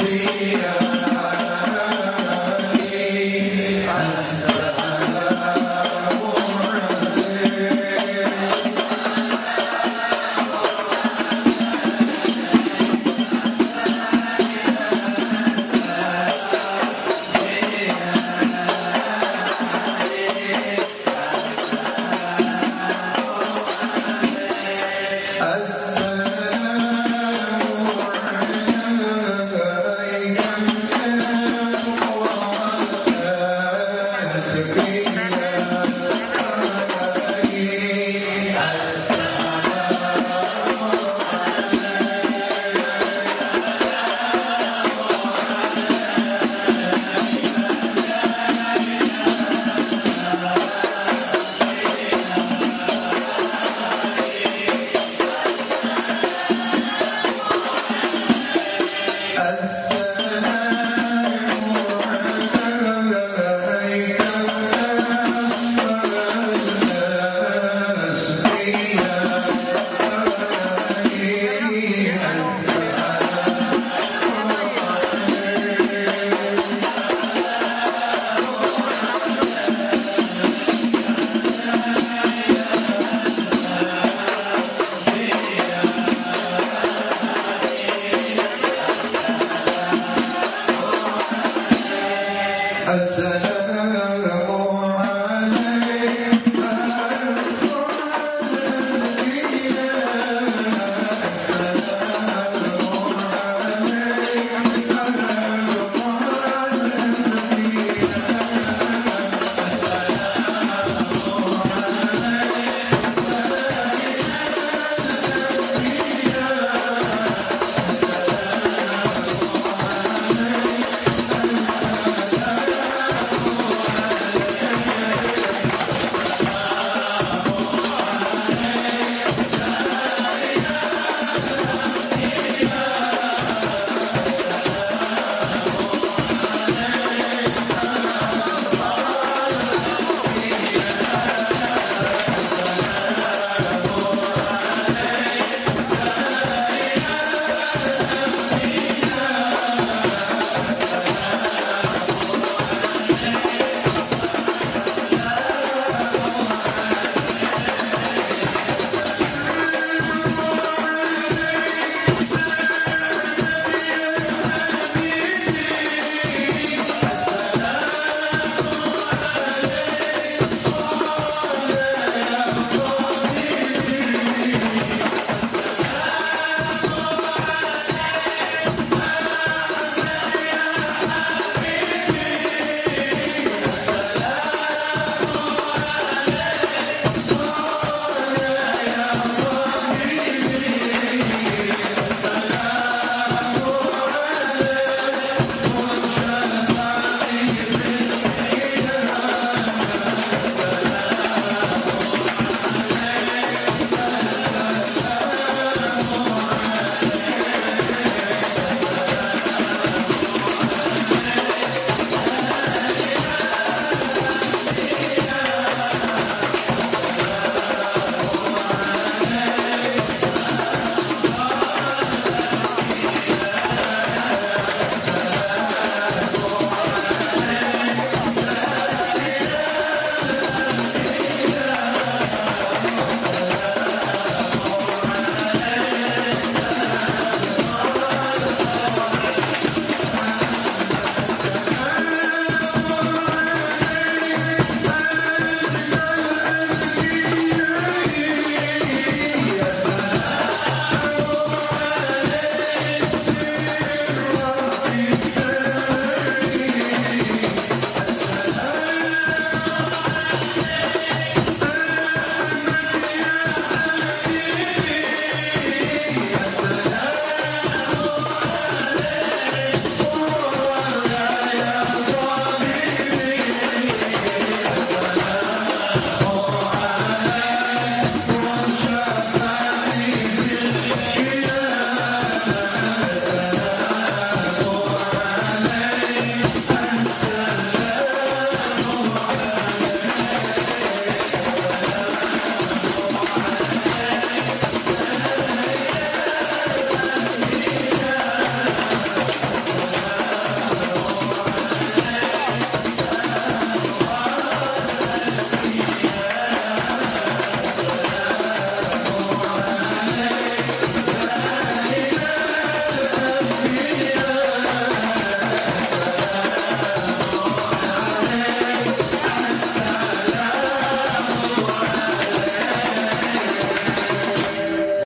Shri Ram.